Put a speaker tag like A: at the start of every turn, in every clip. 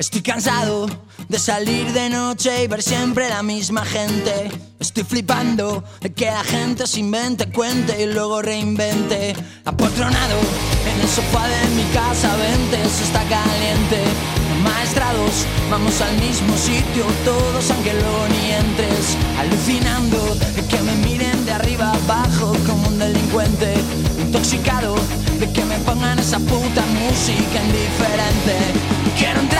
A: Estoy cansado de salir de noche y ver siempre la misma gente. Estoy flipando de que la gente se invente, cuente y luego reinvente. Apotronado en el sofá de mi casa, vente, se está caliente. Maestrados, vamos al mismo sitio, todos aunque luego ni entres. Alucinando de que me miren de arriba abajo como un delincuente. Intoxicado de que me pongan esa puta música indiferente. Quiero entrar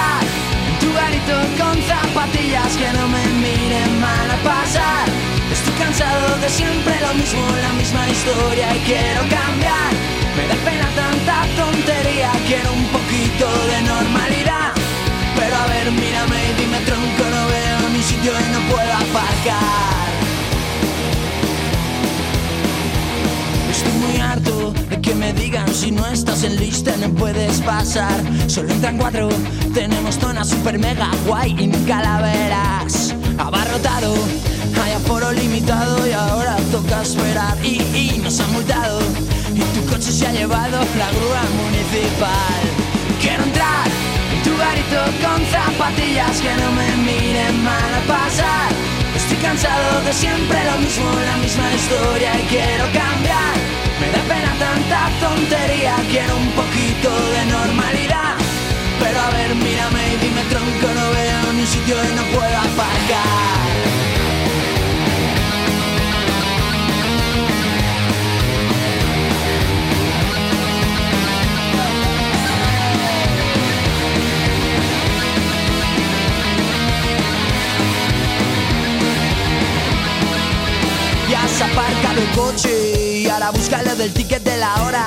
A: de siempre lo mismo, la misma historia y quiero cambiar. Me da pena tanta tontería, quiero un poquito de normalidad. Pero a ver, mírame y dime tronco, no veo mi sitio y no puedo aparcar. Estoy muy harto de que me digan si no estás en lista no puedes pasar. Solo entran cuatro, tenemos zona super mega guay y calaveras. Abarrotado, multado y tu coche se ha llevado la grúa municipal. Quiero entrar en tu garito con zapatillas que no me miren mal a pasar. Estoy cansado de siempre lo mismo, la misma historia y quiero cambiar. Me da pena tanta tontería, quiero un poquito de normalidad. Pero a ver, mírame y dime tronco, no veo ni sitio y no puedo aparcar. Has aparcado el coche y ahora búscalo del ticket de la hora.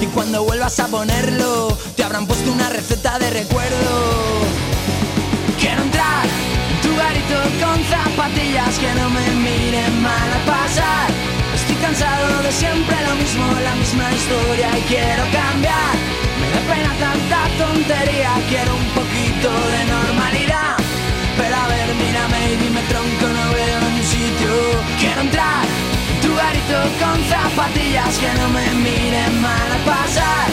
A: Y cuando vuelvas a ponerlo, te habrán puesto una receta de recuerdo. Quiero entrar en tu garito con zapatillas que no me miren mal a pasar. Estoy cansado de siempre lo mismo, la misma historia y quiero cambiar. Con zapatillas que no me miren mal a pasar.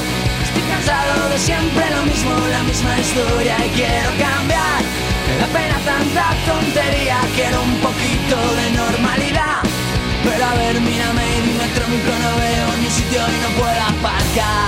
A: Estoy cansado de siempre lo mismo, la misma historia y quiero cambiar. Me da tanta tontería, quiero un poquito de normalidad. Pero a ver, mírame y dime tronco, no veo ni sitio y no puedo aparcar.